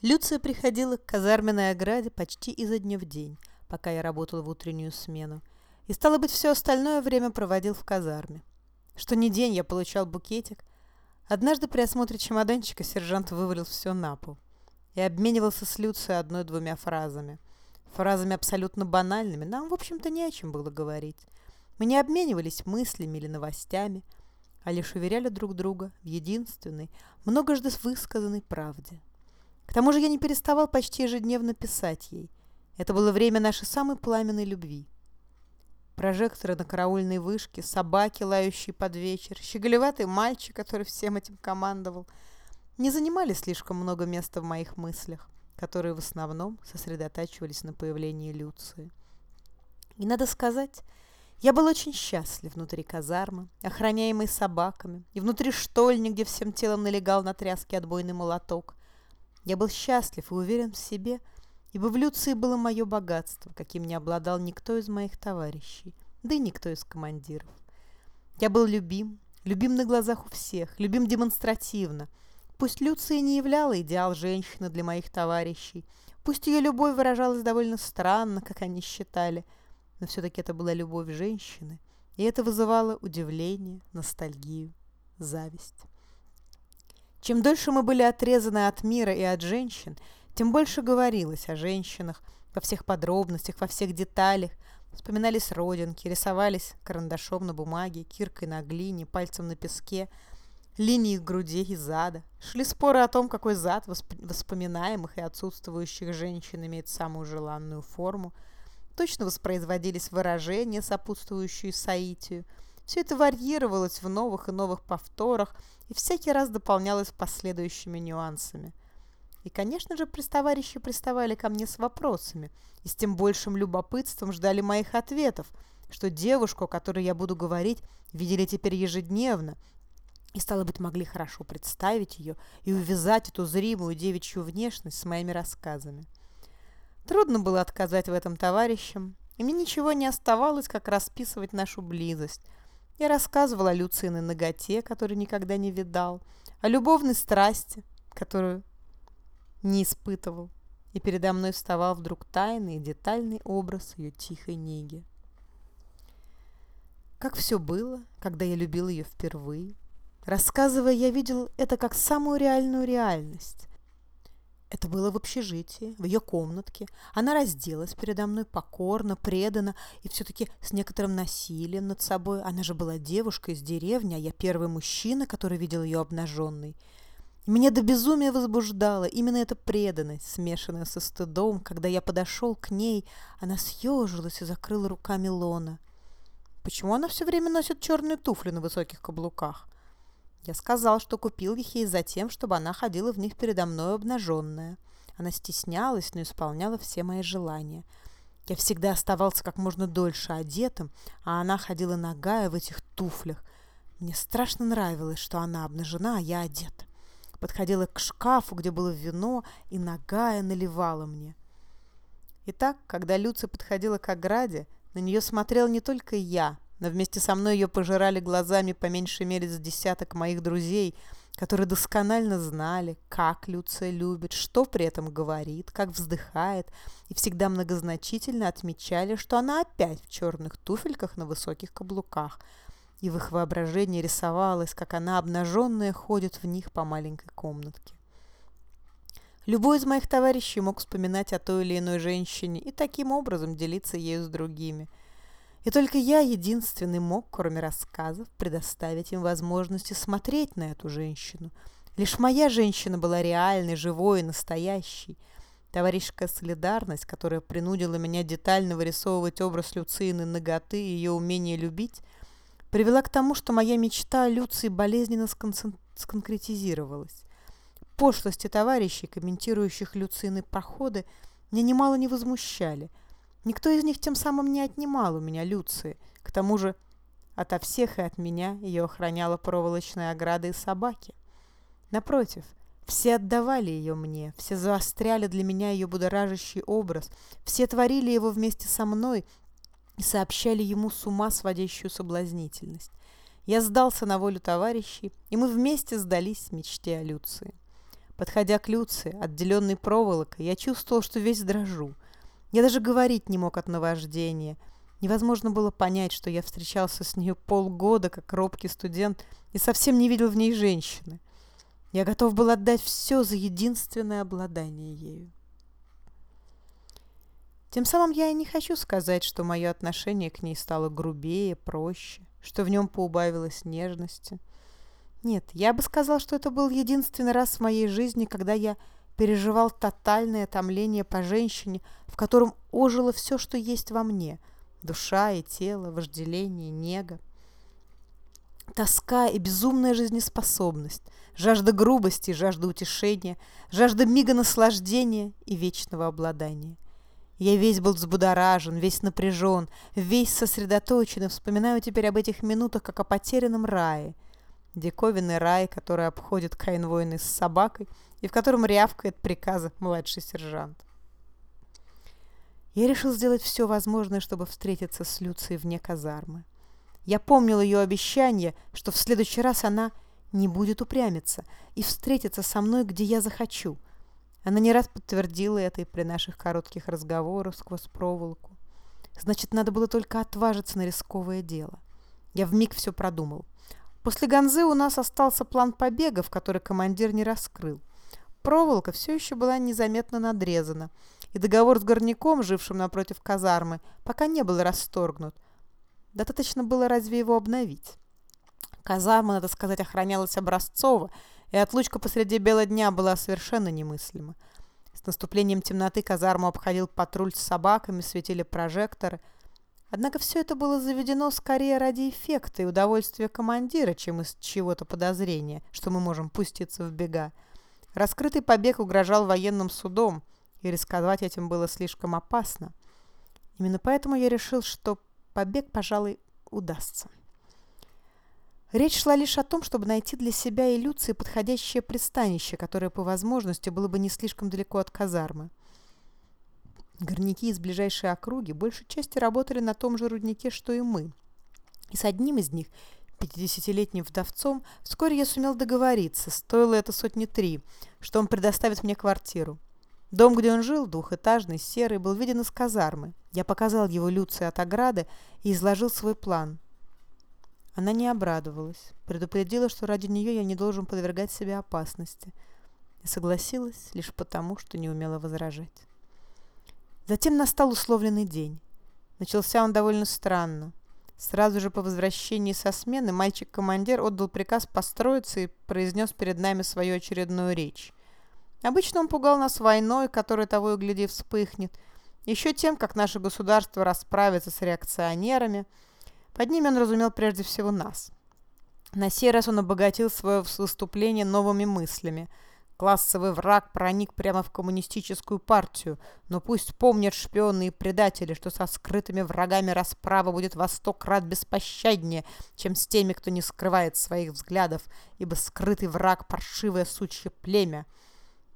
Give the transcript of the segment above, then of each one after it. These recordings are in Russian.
Люция приходила к казарменной ограде почти изо дня в день, пока я работал в утреннюю смену, и, стало быть, все остальное время проводил в казарме. Что ни день я получал букетик. Однажды при осмотре чемоданчика сержант вывалил все на пол и обменивался с Люцией одной-двумя фразами. Фразами абсолютно банальными, нам, в общем-то, не о чем было говорить. Мы не обменивались мыслями или новостями, а лишь уверяли друг друга в единственной, многожды высказанной правде. К тому же я не переставал почти ежедневно писать ей. Это было время нашей самой пламенной любви. Прожекторы на караульной вышке, собаки, лающие под вечер, щеголеватый мальчик, который всем этим командовал, не занимали слишком много места в моих мыслях, которые в основном сосредотачивались на появлении Люции. И надо сказать, я был очень счастлив внутри казармы, охраняемой собаками, и внутри штольни, где всем телом налегал на тряски отбойный молоток, я был счастлив и уверен в себе, ибо в Люции было мое богатство, каким не обладал никто из моих товарищей, да и никто из командиров. Я был любим, любим на глазах у всех, любим демонстративно. Пусть Люция не являла идеал женщины для моих товарищей, пусть ее любовь выражалась довольно странно, как они считали, но все-таки это была любовь женщины, и это вызывало удивление, ностальгию, зависть. Чем дольше мы были отрезаны от мира и от женщин, тем больше говорилось о женщинах во всех подробностях, во всех деталях. Вспоминались родинки, рисовались карандашом на бумаге, киркой на глине, пальцем на песке, линии груди и зада. Шли споры о том, какой зад воспоминаемых и отсутствующих женщин имеет самую желанную форму. Точно воспроизводились выражения, сопутствующие соитию – все это варьировалось в новых и новых повторах и всякий раз дополнялось последующими нюансами. И, конечно же, престоварищи приставали ко мне с вопросами и с тем большим любопытством ждали моих ответов, что девушку, о которой я буду говорить, видели теперь ежедневно, и, стало быть, могли хорошо представить ее и увязать эту зримую девичью внешность с моими рассказами. Трудно было отказать в этом товарищам, и мне ничего не оставалось, как расписывать нашу близость – я рассказывала о Люциной ноготе, которую никогда не видал, о любовной страсти, которую не испытывал, и передо мной вставал вдруг тайный и детальный образ ее тихой неги. Как все было, когда я любил ее впервые. Рассказывая, я видел это как самую реальную реальность. Это было в общежитии, в ее комнатке. Она разделась передо мной покорно, преданно и все-таки с некоторым насилием над собой. Она же была девушка из деревни, а я первый мужчина, который видел ее обнаженной. Меня до безумия возбуждала именно эта преданность, смешанная со стыдом. Когда я подошел к ней, она съежилась и закрыла руками лона. Почему она все время носит черные туфли на высоких каблуках? Я сказал, что купил их ей за тем, чтобы она ходила в них передо мной обнаженная. Она стеснялась, но исполняла все мои желания. Я всегда оставался как можно дольше одетым, а она ходила нагая в этих туфлях. Мне страшно нравилось, что она обнажена, а я одет. Подходила к шкафу, где было вино, и нагая наливала мне. Итак, когда Люция подходила к ограде, на нее смотрел не только я, но вместе со мной ее пожирали глазами по меньшей мере с десяток моих друзей, которые досконально знали, как Люция любит, что при этом говорит, как вздыхает, и всегда многозначительно отмечали, что она опять в черных туфельках на высоких каблуках, и в их воображении рисовалось, как она обнаженная ходит в них по маленькой комнатке. Любой из моих товарищей мог вспоминать о той или иной женщине и таким образом делиться ею с другими – и только я единственный мог, кроме рассказов, предоставить им возможности смотреть на эту женщину. Лишь моя женщина была реальной, живой и настоящей. Товарищеская солидарность, которая принудила меня детально вырисовывать образ Люцины ноготы и ее умение любить, привела к тому, что моя мечта о Люции болезненно сконкретизировалась. Пошлости товарищей, комментирующих Люцины проходы, меня немало не возмущали – Никто из них тем самым не отнимал у меня Люции. К тому же ото всех и от меня ее охраняла проволочная ограда и собаки. Напротив, все отдавали ее мне, все заостряли для меня ее будоражащий образ, все творили его вместе со мной и сообщали ему с ума сводящую соблазнительность. Я сдался на волю товарищей, и мы вместе сдались мечте о Люции. Подходя к Люции, отделенной проволокой, я чувствовал, что весь дрожу. Я даже говорить не мог от наваждения. Невозможно было понять, что я встречался с нею полгода, как робкий студент, и совсем не видел в ней женщины. Я готов был отдать все за единственное обладание ею. Тем самым я и не хочу сказать, что мое отношение к ней стало грубее, проще, что в нем поубавилось нежности. Нет, я бы сказал, что это был единственный раз в моей жизни, когда я переживал тотальное томление по женщине, в котором ожило все, что есть во мне – душа и тело, вожделение, нега. Тоска и безумная жизнеспособность, жажда грубости, жажда утешения, жажда мига наслаждения и вечного обладания. Я весь был взбудоражен, весь напряжен, весь сосредоточен и вспоминаю теперь об этих минутах, как о потерянном рае – диковинный рай, который обходит Каин с собакой и в котором рявкает приказы младший сержант. Я решил сделать все возможное, чтобы встретиться с Люцией вне казармы. Я помнил ее обещание, что в следующий раз она не будет упрямиться и встретится со мной, где я захочу. Она не раз подтвердила это и при наших коротких разговорах сквозь проволоку. Значит, надо было только отважиться на рисковое дело. Я вмиг все продумал. После Ганзы у нас остался план побегов, который командир не раскрыл. Проволока все еще была незаметно надрезана, и договор с горняком, жившим напротив казармы, пока не был расторгнут. Достаточно было разве его обновить. Казарма, надо сказать, охранялась образцово, и отлучка посреди бела дня была совершенно немыслима. С наступлением темноты казарму обходил патруль с собаками, светили прожекторы – Однако все это было заведено скорее ради эффекта и удовольствия командира, чем из чего-то подозрения, что мы можем пуститься в бега. Раскрытый побег угрожал военным судом, и рисковать этим было слишком опасно. Именно поэтому я решил, что побег, пожалуй, удастся. Речь шла лишь о том, чтобы найти для себя и Люции подходящее пристанище, которое по возможности было бы не слишком далеко от казармы. Горняки из ближайшей округи большей части работали на том же руднике, что и мы. И с одним из них, 50-летним вдовцом, вскоре я сумел договориться, стоило это сотни три, что он предоставит мне квартиру. Дом, где он жил, двухэтажный, серый, был виден из казармы. Я показал его Люции от ограды и изложил свой план. Она не обрадовалась, предупредила, что ради нее я не должен подвергать себя опасности, и согласилась лишь потому, что не умела возражать. Затем настал условленный день. Начался он довольно странно. Сразу же по возвращении со смены мальчик-командир отдал приказ построиться и произнес перед нами свою очередную речь. Обычно он пугал нас войной, которая того и гляди вспыхнет, еще тем, как наше государство расправится с реакционерами. Под ними он разумел прежде всего нас. На сей раз он обогатил свое выступление новыми мыслями – Классовый враг проник прямо в коммунистическую партию, но пусть помнят шпионы и предатели, что со скрытыми врагами расправа будет во сто крат беспощаднее, чем с теми, кто не скрывает своих взглядов, ибо скрытый враг – паршивое сучье племя.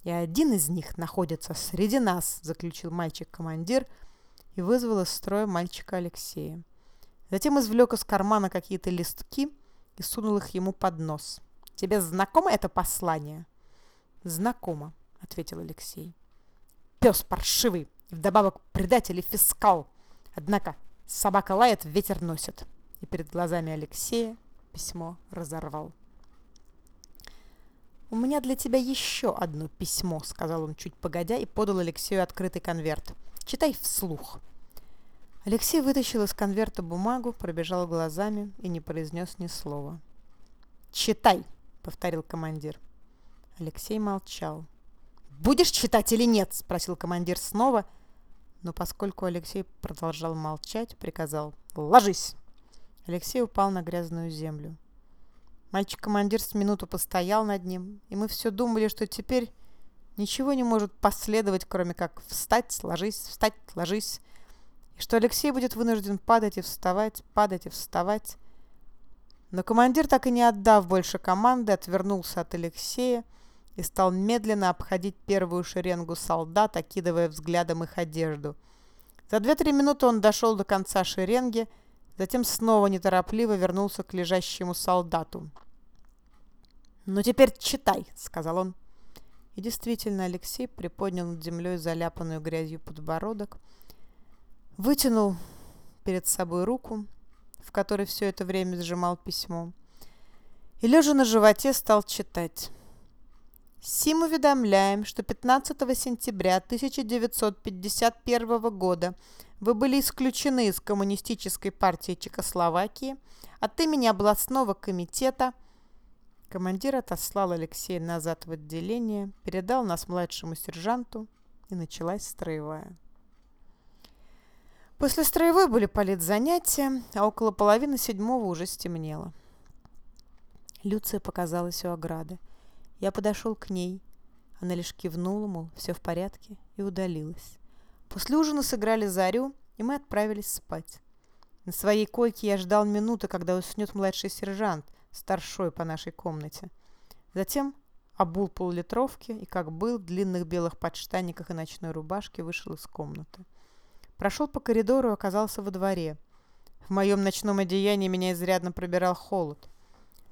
И один из них находится среди нас, заключил мальчик-командир и вызвал из строя мальчика Алексея. Затем извлек из кармана какие-то листки и сунул их ему под нос. «Тебе знакомо это послание?» «Знакомо», — ответил Алексей. «Пес паршивый, вдобавок предатель и фискал. Однако собака лает, ветер носит». И перед глазами Алексея письмо разорвал. «У меня для тебя еще одно письмо», — сказал он чуть погодя и подал Алексею открытый конверт. «Читай вслух». Алексей вытащил из конверта бумагу, пробежал глазами и не произнес ни слова. «Читай», — повторил командир. Алексей молчал. «Будешь читать или нет?» – спросил командир снова. Но поскольку Алексей продолжал молчать, приказал «Ложись!». Алексей упал на грязную землю. Мальчик-командир с минуту постоял над ним, и мы все думали, что теперь ничего не может последовать, кроме как встать, ложись, встать, ложись, и что Алексей будет вынужден падать и вставать, падать и вставать. Но командир, так и не отдав больше команды, отвернулся от Алексея, и стал медленно обходить первую шеренгу солдат, окидывая взглядом их одежду. За две-три минуты он дошел до конца шеренги, затем снова неторопливо вернулся к лежащему солдату. «Ну теперь читай», — сказал он. И действительно, Алексей приподнял над землей заляпанную грязью подбородок, вытянул перед собой руку, в которой все это время сжимал письмо, и, лежа на животе, стал читать. Сим уведомляем, что 15 сентября 1951 года вы были исключены из Коммунистической партии Чехословакии от имени областного комитета. Командир отослал Алексея назад в отделение, передал нас младшему сержанту, и началась строевая. После строевой были политзанятия, а около половины седьмого уже стемнело. Люция показалась у ограды. Я подошел к ней. Она лишь кивнула, мол, все в порядке, и удалилась. После ужина сыграли зарю, и мы отправились спать. На своей койке я ждал минуты, когда уснет младший сержант, старшой по нашей комнате. Затем обул поллитровки и, как был, в длинных белых подштанниках и ночной рубашке вышел из комнаты. Прошел по коридору и оказался во дворе. В моем ночном одеянии меня изрядно пробирал холод.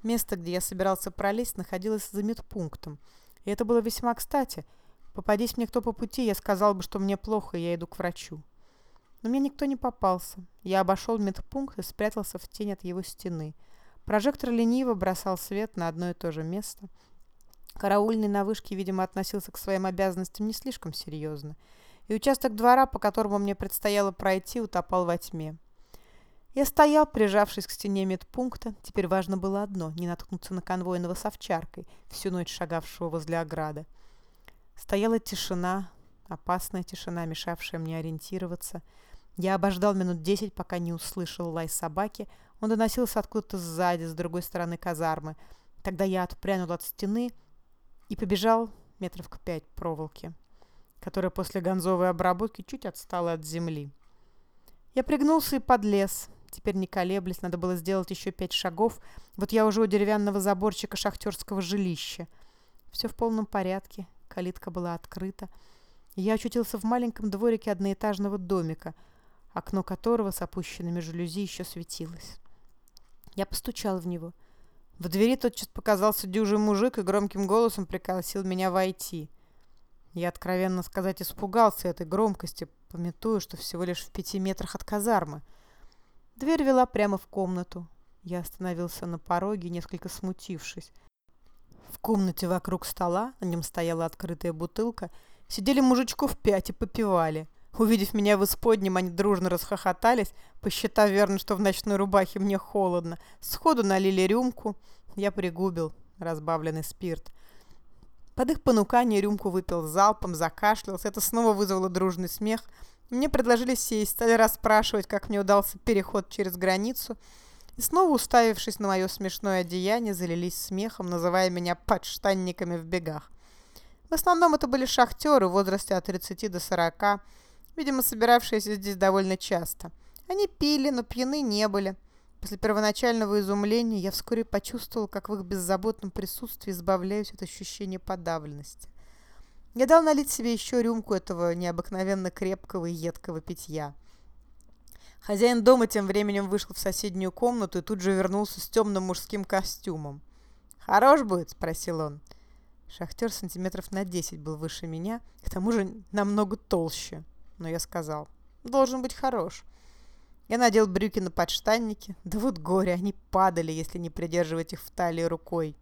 Место, где я собирался пролезть, находилось за медпунктом. И это было весьма кстати. Попадись мне кто по пути, я сказал бы, что мне плохо, и я иду к врачу. Но мне никто не попался. Я обошел медпункт и спрятался в тень от его стены. Прожектор лениво бросал свет на одно и то же место. Караульный на вышке, видимо, относился к своим обязанностям не слишком серьезно. И участок двора, по которому мне предстояло пройти, утопал во тьме. Я стоял, прижавшись к стене медпункта. Теперь важно было одно — не наткнуться на конвойного с овчаркой, всю ночь шагавшего возле ограды. Стояла тишина, опасная тишина, мешавшая мне ориентироваться. Я обождал минут десять, пока не услышал лай собаки. Он доносился откуда-то сзади, с другой стороны казармы. Тогда я отпрянул от стены и побежал метров к пять проволоки, которая после гонзовой обработки чуть отстала от земли. Я пригнулся и подлез. Теперь не колеблясь, надо было сделать еще пять шагов. Вот я уже у деревянного заборчика шахтерского жилища. Все в полном порядке. Калитка была открыта. Я очутился в маленьком дворике одноэтажного домика — окно которого с опущенными жалюзи еще светилось. Я постучал в него. В двери тотчас показался дюжий мужик и громким голосом пригласил меня войти. Я, откровенно сказать, испугался этой громкости, пометуя, что всего лишь в пяти метрах от казармы. Дверь вела прямо в комнату. Я остановился на пороге, несколько смутившись. В комнате вокруг стола, на нем стояла открытая бутылка, сидели мужичков пять и попивали — Увидев меня в исподнем, они дружно расхохотались, посчитав верно, что в ночной рубахе мне холодно. Сходу налили рюмку. Я пригубил разбавленный спирт. Под их понукание рюмку выпил залпом, закашлялся. Это снова вызвало дружный смех. Мне предложили сесть, стали расспрашивать, как мне удался переход через границу. И снова, уставившись на мое смешное одеяние, залились смехом, называя меня подштанниками в бегах. В основном это были шахтеры в возрасте от 30 до 40 видимо, собиравшиеся здесь довольно часто. Они пили, но пьяны не были. После первоначального изумления я вскоре почувствовал, как в их беззаботном присутствии избавляюсь от ощущения подавленности. Я дал налить себе еще рюмку этого необыкновенно крепкого и едкого питья. Хозяин дома тем временем вышел в соседнюю комнату и тут же вернулся с темным мужским костюмом. «Хорош будет?» – спросил он. Шахтер сантиметров на десять был выше меня, к тому же намного толще но я сказал, должен быть хорош. Я надел брюки на подштанники. Да вот горе, они падали, если не придерживать их в талии рукой.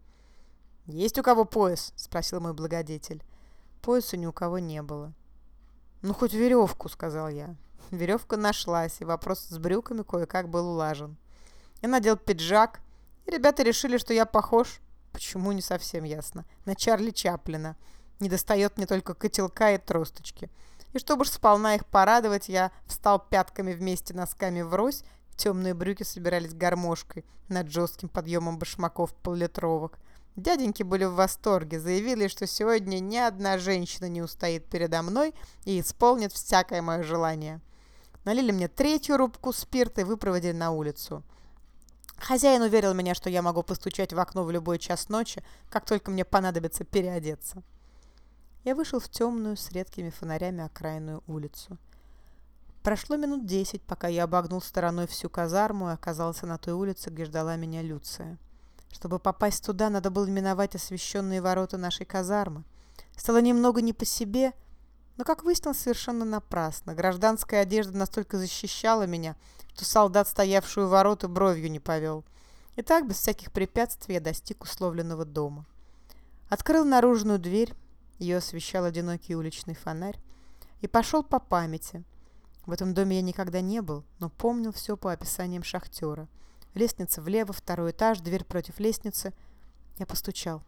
«Есть у кого пояс?» – спросил мой благодетель. Пояса ни у кого не было. «Ну, хоть веревку», – сказал я. Веревка нашлась, и вопрос с брюками кое-как был улажен. Я надел пиджак, и ребята решили, что я похож, почему не совсем ясно, на Чарли Чаплина. Не достает мне только котелка и тросточки. И чтобы ж сполна их порадовать, я встал пятками вместе носками врозь, темные брюки собирались гармошкой над жестким подъемом башмаков поллитровок. Дяденьки были в восторге, заявили, что сегодня ни одна женщина не устоит передо мной и исполнит всякое мое желание. Налили мне третью рубку спирта и выпроводили на улицу. Хозяин уверил меня, что я могу постучать в окно в любой час ночи, как только мне понадобится переодеться. Я вышел в темную с редкими фонарями окраинную улицу. Прошло минут десять, пока я обогнул стороной всю казарму и оказался на той улице, где ждала меня Люция. Чтобы попасть туда, надо было миновать освещенные ворота нашей казармы. Стало немного не по себе, но, как выяснилось, совершенно напрасно. Гражданская одежда настолько защищала меня, что солдат, стоявший у ворот, и бровью не повел. И так, без всяких препятствий, я достиг условленного дома. Открыл наружную дверь, ее освещал одинокий уличный фонарь, и пошел по памяти. В этом доме я никогда не был, но помнил все по описаниям шахтера. Лестница влево, второй этаж, дверь против лестницы. Я постучал.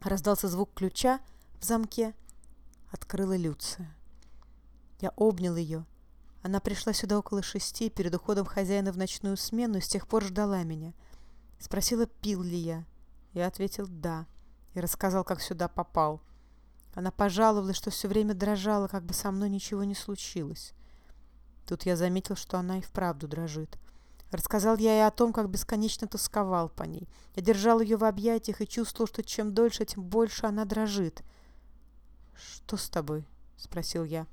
Раздался звук ключа в замке. Открыла Люция. Я обнял ее. Она пришла сюда около шести, перед уходом хозяина в ночную смену, и с тех пор ждала меня. Спросила, пил ли я. Я ответил «да» и рассказал, как сюда попал. Она пожаловалась, что все время дрожала, как бы со мной ничего не случилось. Тут я заметил, что она и вправду дрожит. Рассказал я ей о том, как бесконечно тосковал по ней. Я держал ее в объятиях и чувствовал, что чем дольше, тем больше она дрожит. «Что с тобой?» — спросил я.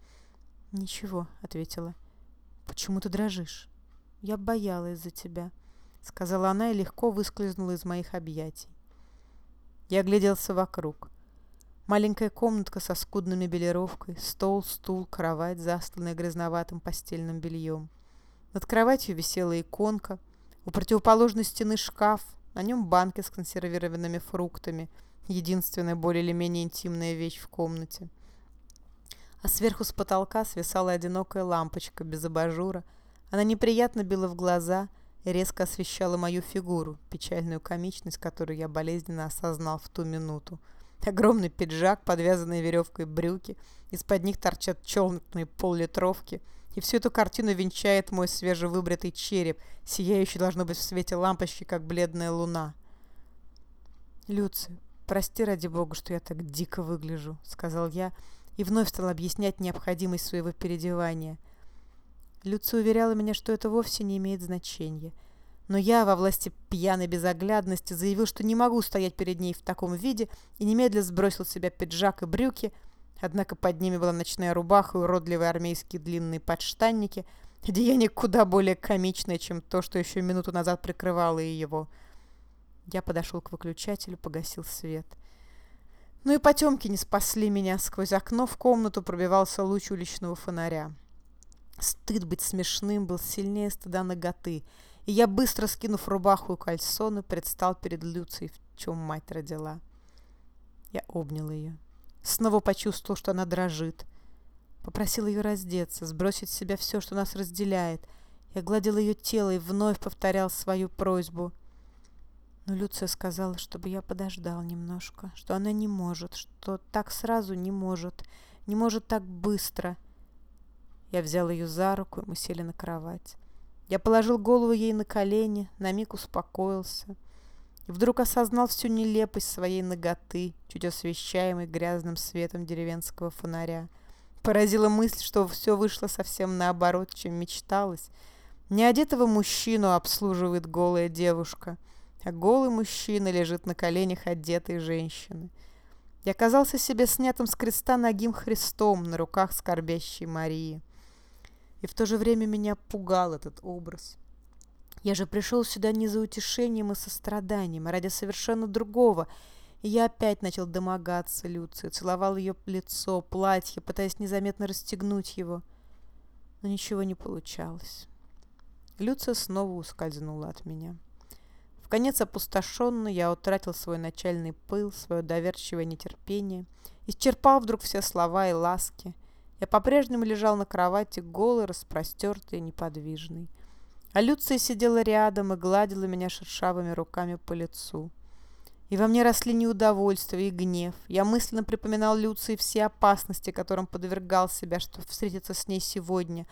«Ничего», — ответила. «Почему ты дрожишь?» «Я боялась за тебя», — сказала она и легко выскользнула из моих объятий. Я огляделся вокруг. Маленькая комнатка со скудной белировкой, стол, стул, кровать, застланная грязноватым постельным бельем. Над кроватью висела иконка, у противоположной стены шкаф, на нем банки с консервированными фруктами, единственная более или менее интимная вещь в комнате. А сверху с потолка свисала одинокая лампочка без абажура. Она неприятно била в глаза и резко освещала мою фигуру, печальную комичность, которую я болезненно осознал в ту минуту. Огромный пиджак, подвязанные веревкой брюки, из-под них торчат челнокные поллитровки, и всю эту картину венчает мой свежевыбритый череп, сияющий, должно быть, в свете лампочки, как бледная луна. «Люци, прости ради бога, что я так дико выгляжу», — сказал я, и вновь стал объяснять необходимость своего переодевания. Люци уверяла меня, что это вовсе не имеет значения — но я во власти пьяной безоглядности заявил, что не могу стоять перед ней в таком виде и немедленно сбросил с себя пиджак и брюки, однако под ними была ночная рубаха и уродливые армейские длинные подштанники, деяние куда более комичное, чем то, что еще минуту назад прикрывало и его. Я подошел к выключателю, погасил свет. Ну и потемки не спасли меня. Сквозь окно в комнату пробивался луч уличного фонаря. Стыд быть смешным был сильнее стыда ноготы — и я, быстро скинув рубаху и кальсоны, предстал перед Люцией, в чем мать родила. Я обнял ее. Снова почувствовал, что она дрожит. Попросил ее раздеться, сбросить с себя все, что нас разделяет. Я гладил ее тело и вновь повторял свою просьбу. Но Люция сказала, чтобы я подождал немножко, что она не может, что так сразу не может, не может так быстро. Я взял ее за руку, и мы сели на кровать. Я положил голову ей на колени, на миг успокоился. Вдруг осознал всю нелепость своей ноготы, чуть освещаемой грязным светом деревенского фонаря. Поразила мысль, что все вышло совсем наоборот, чем мечталось. Не одетого мужчину обслуживает голая девушка, а голый мужчина лежит на коленях одетой женщины. Я оказался себе снятым с креста ногим Христом на руках скорбящей Марии. И в то же время меня пугал этот образ. Я же пришел сюда не за утешением и состраданием, а ради совершенно другого. И я опять начал домогаться Люции, целовал ее лицо, платье, пытаясь незаметно расстегнуть его. Но ничего не получалось. Люция снова ускользнула от меня. В конец опустошенно я утратил свой начальный пыл, свое доверчивое нетерпение, исчерпал вдруг все слова и ласки — я по-прежнему лежал на кровати, голый, распростертый, неподвижный. А Люция сидела рядом и гладила меня шершавыми руками по лицу. И во мне росли неудовольствие и гнев. Я мысленно припоминал Люции все опасности, которым подвергал себя, чтобы встретиться с ней сегодня.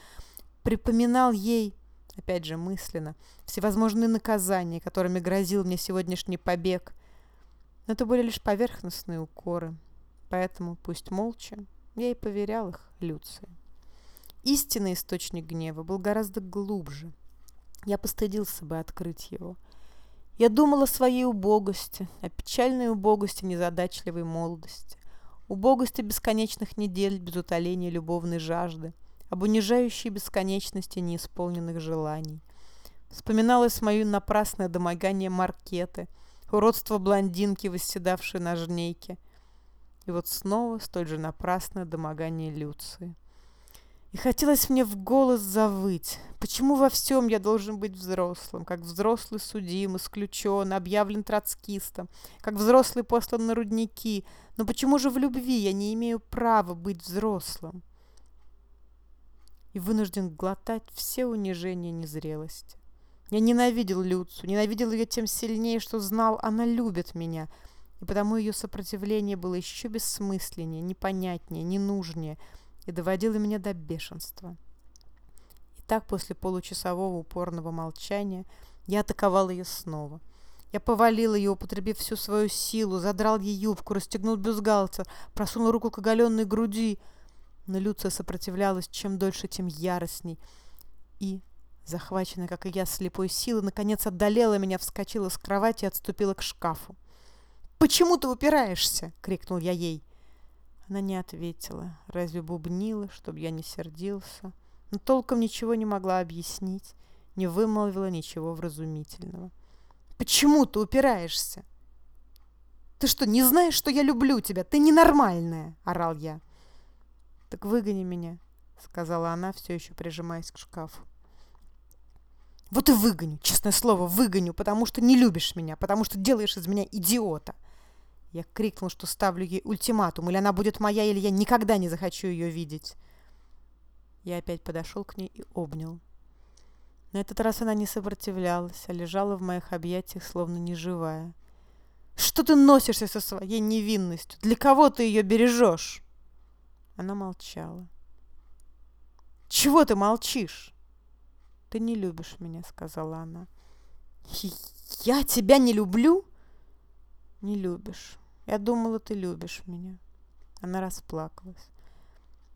Припоминал ей, опять же мысленно, всевозможные наказания, которыми грозил мне сегодняшний побег. Но это были лишь поверхностные укоры. Поэтому пусть молча, я и поверял их Люции. Истинный источник гнева был гораздо глубже. Я постыдился бы открыть его. Я думал о своей убогости, о печальной убогости незадачливой молодости, убогости бесконечных недель без утоления любовной жажды, об унижающей бесконечности неисполненных желаний. Вспоминалось мое напрасное домогание Маркеты, уродство блондинки, восседавшей на жнейке, И вот снова столь же напрасное домогание Люции. И хотелось мне в голос завыть. Почему во всем я должен быть взрослым? Как взрослый судим, исключен, объявлен троцкистом. Как взрослый послан на рудники. Но почему же в любви я не имею права быть взрослым? И вынужден глотать все унижения незрелости. Я ненавидел Люцу, ненавидел ее тем сильнее, что знал, она любит меня. И потому ее сопротивление было еще бессмысленнее, непонятнее, ненужнее – и доводила меня до бешенства. И так после получасового упорного молчания я атаковал ее снова. Я повалил ее, употребив всю свою силу, задрал ей юбку, расстегнул бюстгальтер, просунул руку к оголенной груди. Но Люция сопротивлялась чем дольше, тем яростней. И, захваченная, как и я, слепой силой, наконец отдалела меня, вскочила с кровати и отступила к шкафу. «Почему ты упираешься?» — крикнул я ей. Она не ответила, разве бубнила, чтобы я не сердился, но толком ничего не могла объяснить, не вымолвила ничего вразумительного. «Почему ты упираешься?» «Ты что, не знаешь, что я люблю тебя? Ты ненормальная!» — орал я. «Так выгони меня», — сказала она, все еще прижимаясь к шкафу. «Вот и выгоню, честное слово, выгоню, потому что не любишь меня, потому что делаешь из меня идиота!» Я крикнул, что ставлю ей ультиматум, или она будет моя, или я никогда не захочу ее видеть. Я опять подошел к ней и обнял. На этот раз она не сопротивлялась, а лежала в моих объятиях, словно неживая. «Что ты носишься со своей невинностью? Для кого ты ее бережешь?» Она молчала. «Чего ты молчишь?» «Ты не любишь меня», — сказала она. «Я тебя не люблю?» «Не любишь. Я думала, ты любишь меня. Она расплакалась.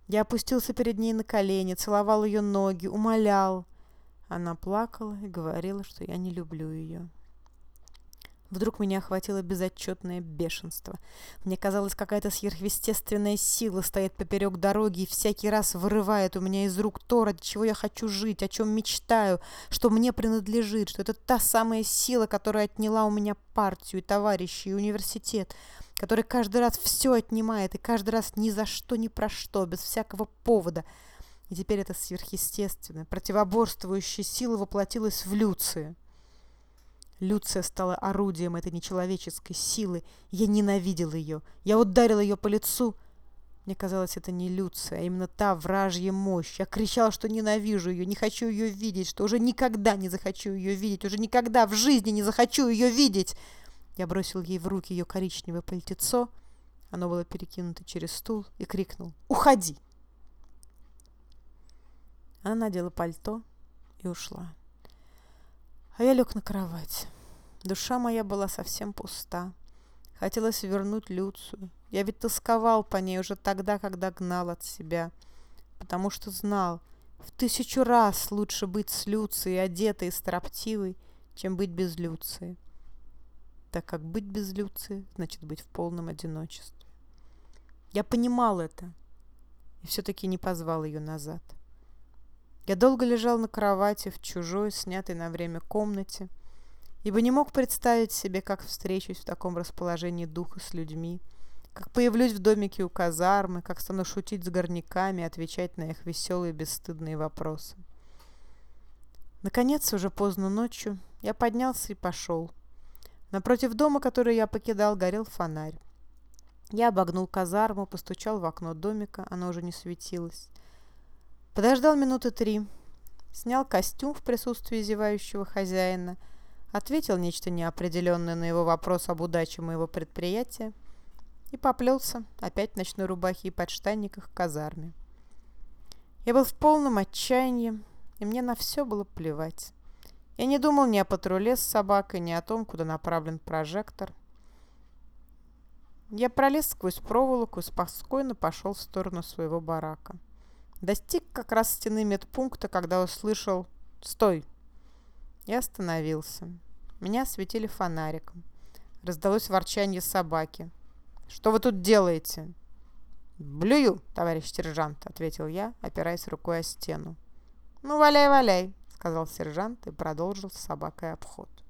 Я опустился перед ней на колени, целовал ее ноги, умолял. Она плакала и говорила, что я не люблю ее. Вдруг меня охватило безотчетное бешенство. Мне казалось, какая-то сверхъестественная сила стоит поперек дороги и всякий раз вырывает у меня из рук то, ради чего я хочу жить, о чем мечтаю, что мне принадлежит, что это та самая сила, которая отняла у меня партию, и товарищей, и университет, которая каждый раз все отнимает, и каждый раз ни за что, ни про что, без всякого повода. И теперь эта сверхъестественная, противоборствующая сила воплотилась в Люции. Люция стала орудием этой нечеловеческой силы. Я ненавидел ее. Я ударил ее по лицу. Мне казалось, это не Люция, а именно та вражья мощь. Я кричал, что ненавижу ее, не хочу ее видеть, что уже никогда не захочу ее видеть, уже никогда в жизни не захочу ее видеть. Я бросил ей в руки ее коричневое пальтецо. Оно было перекинуто через стул и крикнул «Уходи!». Она надела пальто и ушла. А я лег на кровать. Душа моя была совсем пуста. Хотелось вернуть Люцию. Я ведь тосковал по ней уже тогда, когда гнал от себя. Потому что знал, в тысячу раз лучше быть с Люцией, одетой и строптивой, чем быть без Люции. Так как быть без Люции, значит быть в полном одиночестве. Я понимал это и все-таки не позвал ее назад. Я долго лежал на кровати в чужой, снятой на время комнате, ибо не мог представить себе, как встречусь в таком расположении духа с людьми, как появлюсь в домике у казармы, как стану шутить с горняками и отвечать на их веселые бесстыдные вопросы. Наконец, уже поздно ночью, я поднялся и пошел. Напротив дома, который я покидал, горел фонарь. Я обогнул казарму, постучал в окно домика, оно уже не светилось. Подождал минуты три, снял костюм в присутствии зевающего хозяина, ответил нечто неопределенное на его вопрос об удаче моего предприятия и поплелся опять в ночной рубахе и подштанниках к казарме. Я был в полном отчаянии, и мне на все было плевать. Я не думал ни о патруле с собакой, ни о том, куда направлен прожектор. Я пролез сквозь проволоку и спокойно пошел в сторону своего барака. Достиг как раз стены медпункта, когда услышал «Стой!» и остановился. Меня осветили фонариком. Раздалось ворчание собаки. «Что вы тут делаете?» «Блюю, товарищ сержант», — ответил я, опираясь рукой о стену. «Ну, валяй, валяй», — сказал сержант и продолжил с собакой обход.